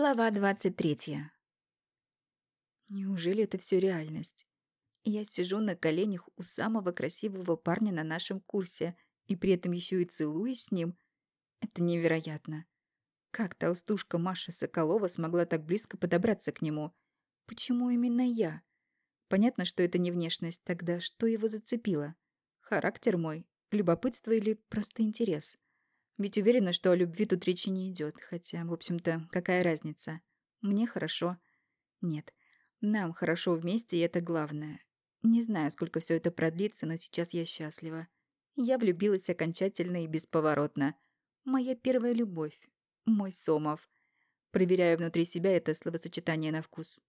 Глава 23. Неужели это все реальность? Я сижу на коленях у самого красивого парня на нашем курсе и при этом еще и целуюсь с ним. Это невероятно. Как толстушка Маша Соколова смогла так близко подобраться к нему? Почему именно я? Понятно, что это не внешность, тогда что его зацепило? Характер мой? Любопытство или просто интерес? Ведь уверена, что о любви тут речи не идет, хотя, в общем-то, какая разница? Мне хорошо. Нет, нам хорошо вместе, и это главное. Не знаю, сколько все это продлится, но сейчас я счастлива. Я влюбилась окончательно и бесповоротно. Моя первая любовь. Мой Сомов. Проверяю внутри себя это словосочетание на вкус.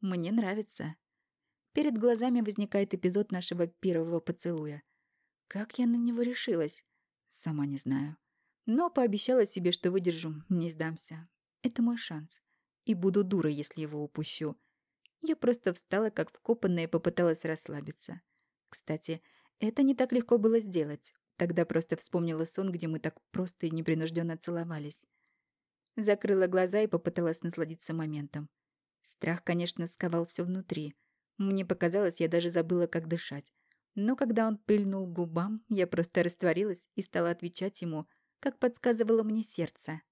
Мне нравится. Перед глазами возникает эпизод нашего первого поцелуя. Как я на него решилась? Сама не знаю. Но пообещала себе, что выдержу, не сдамся. Это мой шанс. И буду дурой, если его упущу. Я просто встала, как вкопанная, и попыталась расслабиться. Кстати, это не так легко было сделать. Тогда просто вспомнила сон, где мы так просто и непринужденно целовались. Закрыла глаза и попыталась насладиться моментом. Страх, конечно, сковал все внутри. Мне показалось, я даже забыла, как дышать. Но когда он прильнул к губам, я просто растворилась и стала отвечать ему – как подсказывало мне сердце.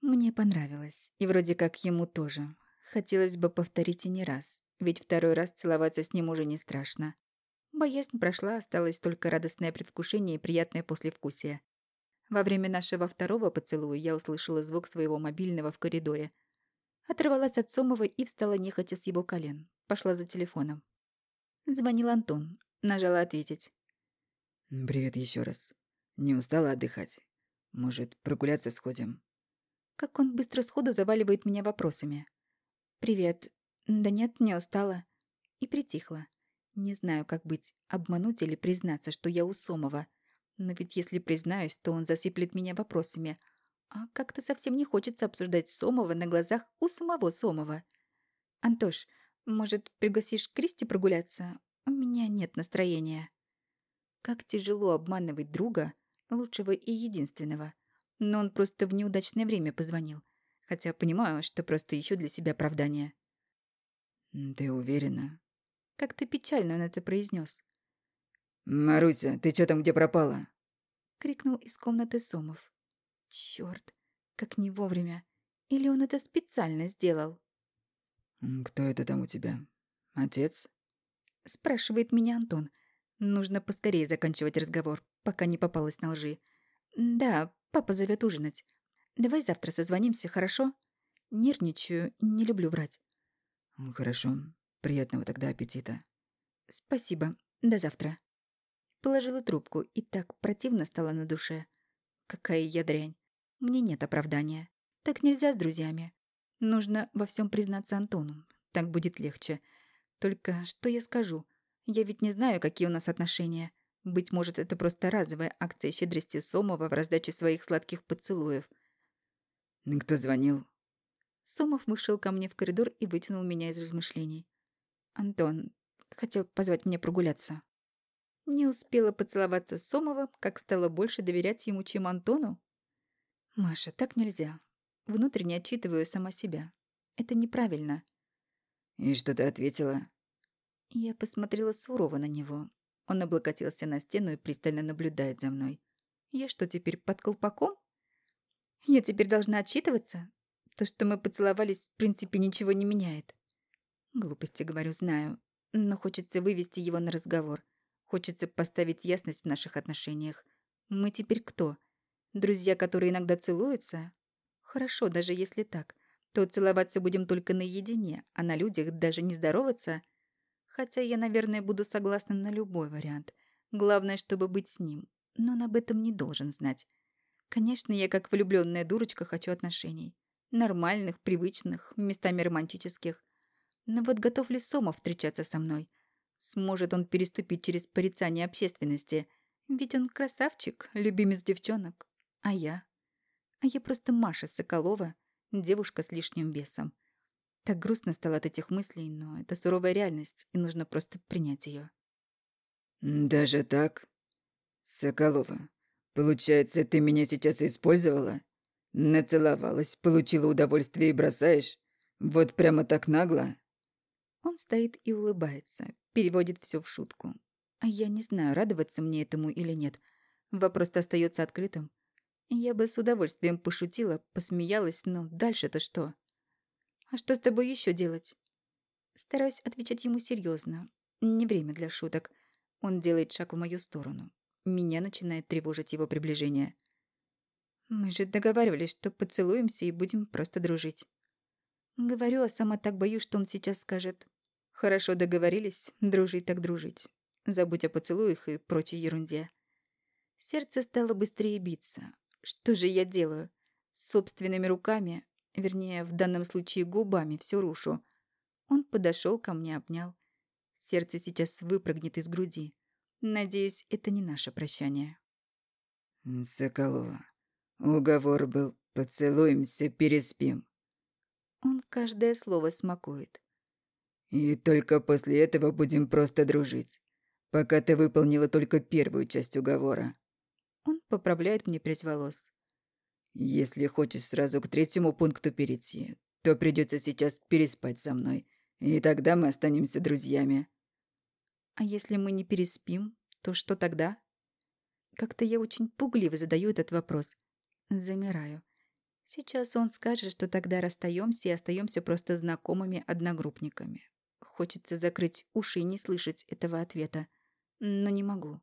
Мне понравилось, и вроде как ему тоже. Хотелось бы повторить и не раз, ведь второй раз целоваться с ним уже не страшно. Боязнь прошла, осталось только радостное предвкушение и приятное послевкусие. Во время нашего второго поцелуя я услышала звук своего мобильного в коридоре. Оторвалась от Сомова и встала нехотя с его колен. Пошла за телефоном. Звонил Антон. Нажала ответить. «Привет еще раз. Не устала отдыхать? Может, прогуляться сходим?» Как он быстро сходу заваливает меня вопросами. «Привет. Да нет, не устала». И притихла. Не знаю, как быть, обмануть или признаться, что я у Сомова. Но ведь если признаюсь, то он засыплет меня вопросами. А как-то совсем не хочется обсуждать Сомова на глазах у самого Сомова. «Антош, может, пригласишь Кристи прогуляться? У меня нет настроения». Как тяжело обманывать друга, лучшего и единственного. Но он просто в неудачное время позвонил. Хотя понимаю, что просто ищу для себя оправдание. «Ты уверена?» Как-то печально он это произнес. «Маруся, ты чё там где пропала?» Крикнул из комнаты Сомов. Чёрт, как не вовремя. Или он это специально сделал? «Кто это там у тебя? Отец?» Спрашивает меня Антон. Нужно поскорее заканчивать разговор, пока не попалась на лжи. «Да, папа зовет ужинать. Давай завтра созвонимся, хорошо?» Нервничаю, не люблю врать. «Хорошо. Приятного тогда аппетита». «Спасибо. До завтра». Положила трубку, и так противно стало на душе. Какая я дрянь. Мне нет оправдания. Так нельзя с друзьями. Нужно во всем признаться Антону. Так будет легче. Только что я скажу? Я ведь не знаю, какие у нас отношения. Быть может, это просто разовая акция щедрости Сомова в раздаче своих сладких поцелуев. «Кто звонил?» Сомов вышел ко мне в коридор и вытянул меня из размышлений. «Антон хотел позвать меня прогуляться». Не успела поцеловаться с Сомовым, как стала больше доверять ему, чем Антону. «Маша, так нельзя. Внутренне отчитываю сама себя. Это неправильно». «И что ты ответила?» Я посмотрела сурово на него, он облокотился на стену и пристально наблюдает за мной. Я что, теперь под колпаком? Я теперь должна отчитываться? То, что мы поцеловались, в принципе, ничего не меняет. Глупости, говорю, знаю. Но хочется вывести его на разговор. Хочется поставить ясность в наших отношениях. Мы теперь кто? Друзья, которые иногда целуются? Хорошо, даже если так. То целоваться будем только наедине, а на людях даже не здороваться — Хотя я, наверное, буду согласна на любой вариант. Главное, чтобы быть с ним. Но он об этом не должен знать. Конечно, я как влюбленная дурочка хочу отношений. Нормальных, привычных, местами романтических. Но вот готов ли Сома встречаться со мной? Сможет он переступить через порицание общественности? Ведь он красавчик, любимец девчонок. А я? А я просто Маша Соколова, девушка с лишним весом. Так грустно стало от этих мыслей, но это суровая реальность, и нужно просто принять ее. «Даже так? Соколова, получается, ты меня сейчас использовала? Нацеловалась, получила удовольствие и бросаешь? Вот прямо так нагло?» Он стоит и улыбается, переводит все в шутку. А я не знаю, радоваться мне этому или нет. Вопрос-то остается открытым. Я бы с удовольствием пошутила, посмеялась, но дальше-то что? А что с тобой еще делать? Стараюсь отвечать ему серьезно. Не время для шуток. Он делает шаг в мою сторону. Меня начинает тревожить его приближение. Мы же договаривались, что поцелуемся и будем просто дружить. Говорю, а сама так боюсь, что он сейчас скажет. Хорошо договорились, дружить так дружить. Забудь о поцелуях и прочей ерунде. Сердце стало быстрее биться. Что же я делаю? Собственными руками, вернее, в данном случае губами, все рушу. Он подошел ко мне, обнял. Сердце сейчас выпрыгнет из груди. Надеюсь, это не наше прощание. Соколова, уговор был «поцелуемся, переспим». Он каждое слово смакует. И только после этого будем просто дружить, пока ты выполнила только первую часть уговора. Он поправляет мне прядь волос. Если хочешь сразу к третьему пункту перейти, то придется сейчас переспать со мной, и тогда мы останемся друзьями. А если мы не переспим, то что тогда? Как-то я очень пугливо задаю этот вопрос. Замираю. Сейчас он скажет, что тогда расстаемся и остаемся просто знакомыми одногруппниками. Хочется закрыть уши и не слышать этого ответа. Но не могу.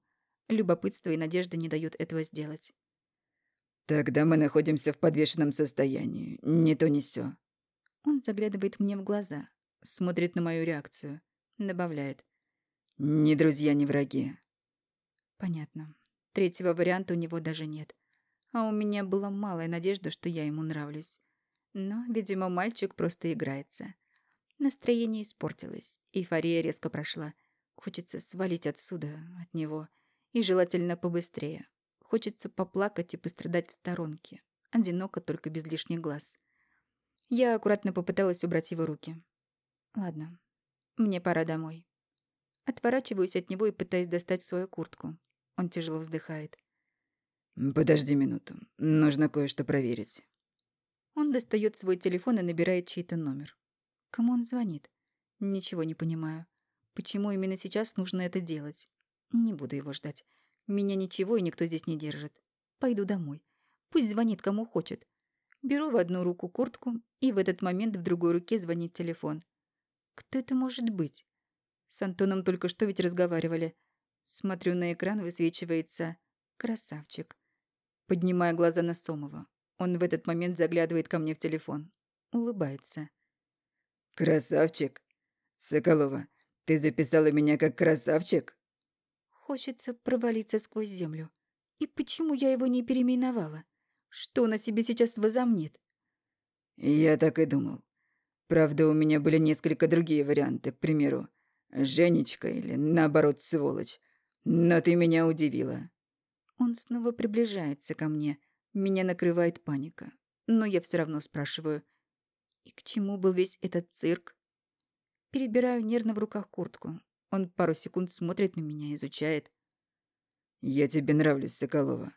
Любопытство и надежда не дают этого сделать. «Тогда мы находимся в подвешенном состоянии. Не то, ни сё». Он заглядывает мне в глаза, смотрит на мою реакцию, добавляет. «Ни друзья, ни враги». Понятно. Третьего варианта у него даже нет. А у меня была малая надежда, что я ему нравлюсь. Но, видимо, мальчик просто играется. Настроение испортилось, эйфория резко прошла. Хочется свалить отсюда, от него. И желательно побыстрее. Хочется поплакать и пострадать в сторонке. Одиноко, только без лишних глаз. Я аккуратно попыталась убрать его руки. Ладно, мне пора домой. Отворачиваюсь от него и пытаюсь достать свою куртку. Он тяжело вздыхает. «Подожди минуту. Нужно кое-что проверить». Он достает свой телефон и набирает чей-то номер. Кому он звонит? Ничего не понимаю. Почему именно сейчас нужно это делать? Не буду его ждать. Меня ничего и никто здесь не держит. Пойду домой. Пусть звонит кому хочет. Беру в одну руку куртку, и в этот момент в другой руке звонит телефон. Кто это может быть? С Антоном только что ведь разговаривали. Смотрю на экран, высвечивается «Красавчик». Поднимая глаза на Сомова. Он в этот момент заглядывает ко мне в телефон. Улыбается. «Красавчик? Соколова, ты записала меня как красавчик?» Хочется провалиться сквозь землю. И почему я его не переименовала? Что на себе сейчас возомнит? Я так и думал. Правда, у меня были несколько другие варианты, к примеру, Женечка или, наоборот, сволочь. Но ты меня удивила. Он снова приближается ко мне. Меня накрывает паника. Но я все равно спрашиваю, и к чему был весь этот цирк? Перебираю нервно в руках куртку. Он пару секунд смотрит на меня, изучает. «Я тебе нравлюсь, Соколова.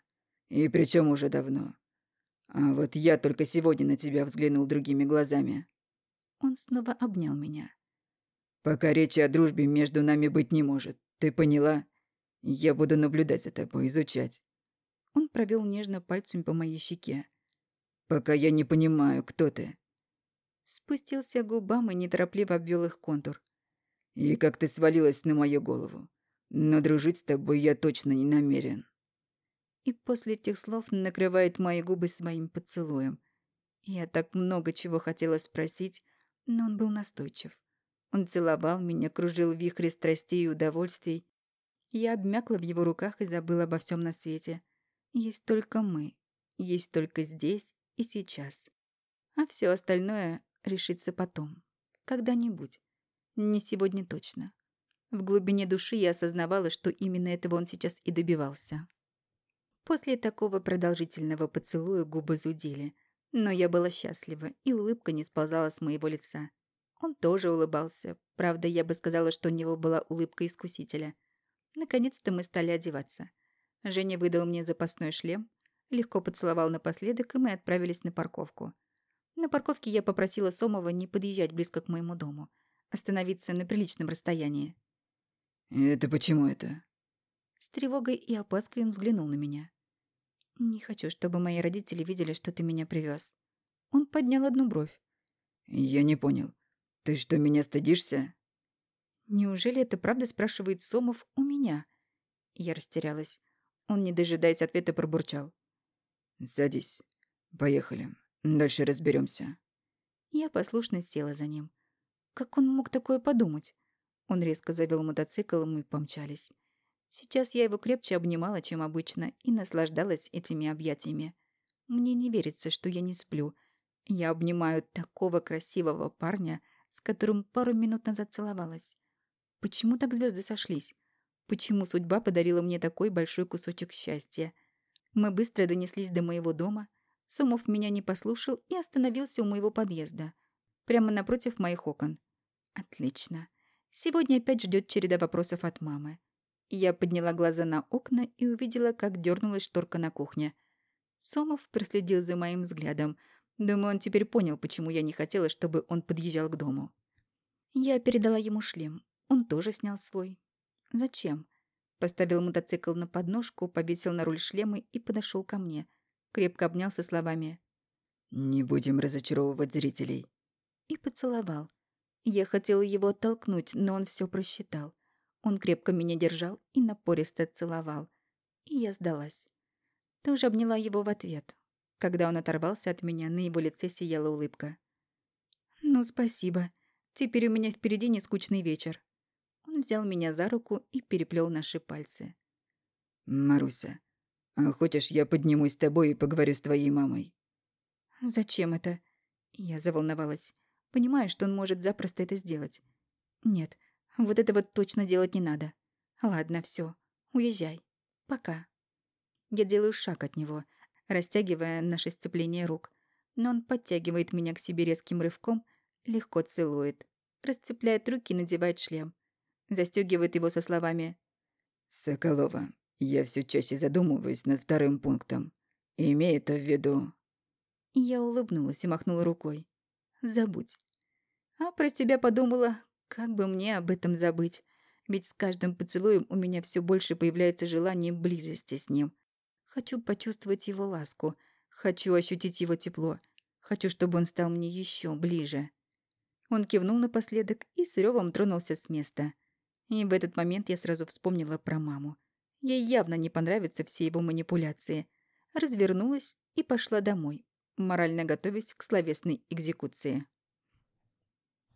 И причем уже давно. А вот я только сегодня на тебя взглянул другими глазами». Он снова обнял меня. «Пока речи о дружбе между нами быть не может. Ты поняла? Я буду наблюдать за тобой, изучать». Он провел нежно пальцем по моей щеке. «Пока я не понимаю, кто ты. Спустился губам и неторопливо обвел их контур. «И как ты свалилась на мою голову. Но дружить с тобой я точно не намерен». И после этих слов накрывает мои губы своим поцелуем. Я так много чего хотела спросить, но он был настойчив. Он целовал меня, кружил в вихре страстей и удовольствий. Я обмякла в его руках и забыла обо всем на свете. Есть только мы. Есть только здесь и сейчас. А все остальное решится потом. Когда-нибудь. Не сегодня точно. В глубине души я осознавала, что именно этого он сейчас и добивался. После такого продолжительного поцелуя губы зудели. Но я была счастлива, и улыбка не сползала с моего лица. Он тоже улыбался. Правда, я бы сказала, что у него была улыбка искусителя. Наконец-то мы стали одеваться. Женя выдал мне запасной шлем. легко поцеловал напоследок, и мы отправились на парковку. На парковке я попросила Сомова не подъезжать близко к моему дому, остановиться на приличном расстоянии. «Это почему это?» С тревогой и опаской он взглянул на меня. «Не хочу, чтобы мои родители видели, что ты меня привез. Он поднял одну бровь. «Я не понял. Ты что, меня стыдишься?» «Неужели это правда?» – спрашивает Сомов у меня. Я растерялась. Он, не дожидаясь ответа, пробурчал. «Садись. Поехали. Дальше разберемся. Я послушно села за ним. Как он мог такое подумать? Он резко завел мотоцикл, и мы помчались. Сейчас я его крепче обнимала, чем обычно, и наслаждалась этими объятиями. Мне не верится, что я не сплю. Я обнимаю такого красивого парня, с которым пару минут назад целовалась. Почему так звезды сошлись? Почему судьба подарила мне такой большой кусочек счастья? Мы быстро донеслись до моего дома. Сомов меня не послушал и остановился у моего подъезда. Прямо напротив моих окон. Отлично. Сегодня опять ждет череда вопросов от мамы. Я подняла глаза на окна и увидела, как дернулась шторка на кухне. Сомов проследил за моим взглядом. Думаю, он теперь понял, почему я не хотела, чтобы он подъезжал к дому. Я передала ему шлем. Он тоже снял свой. Зачем? Поставил мотоцикл на подножку, повесил на руль шлемы и подошел ко мне. Крепко обнял со словами «Не будем разочаровывать зрителей». И поцеловал. Я хотела его оттолкнуть, но он все просчитал. Он крепко меня держал и напористо целовал. И я сдалась. Тоже обняла его в ответ. Когда он оторвался от меня, на его лице сияла улыбка. «Ну, спасибо. Теперь у меня впереди нескучный вечер». Он взял меня за руку и переплел наши пальцы. «Маруся, а хочешь, я поднимусь с тобой и поговорю с твоей мамой?» «Зачем это?» Я заволновалась. Понимаю, что он может запросто это сделать. «Нет, вот этого точно делать не надо. Ладно, все, уезжай. Пока». Я делаю шаг от него, растягивая наше сцепление рук. Но он подтягивает меня к себе резким рывком, легко целует, расцепляет руки и надевает шлем. Застегивает его со словами «Соколова, я все чаще задумываюсь над вторым пунктом. Имей это в виду». Я улыбнулась и махнула рукой. «Забудь». А про себя подумала, как бы мне об этом забыть. Ведь с каждым поцелуем у меня все больше появляется желание близости с ним. Хочу почувствовать его ласку. Хочу ощутить его тепло. Хочу, чтобы он стал мне еще ближе. Он кивнул напоследок и с ревом тронулся с места. И в этот момент я сразу вспомнила про маму. Ей явно не понравятся все его манипуляции. Развернулась и пошла домой, морально готовясь к словесной экзекуции.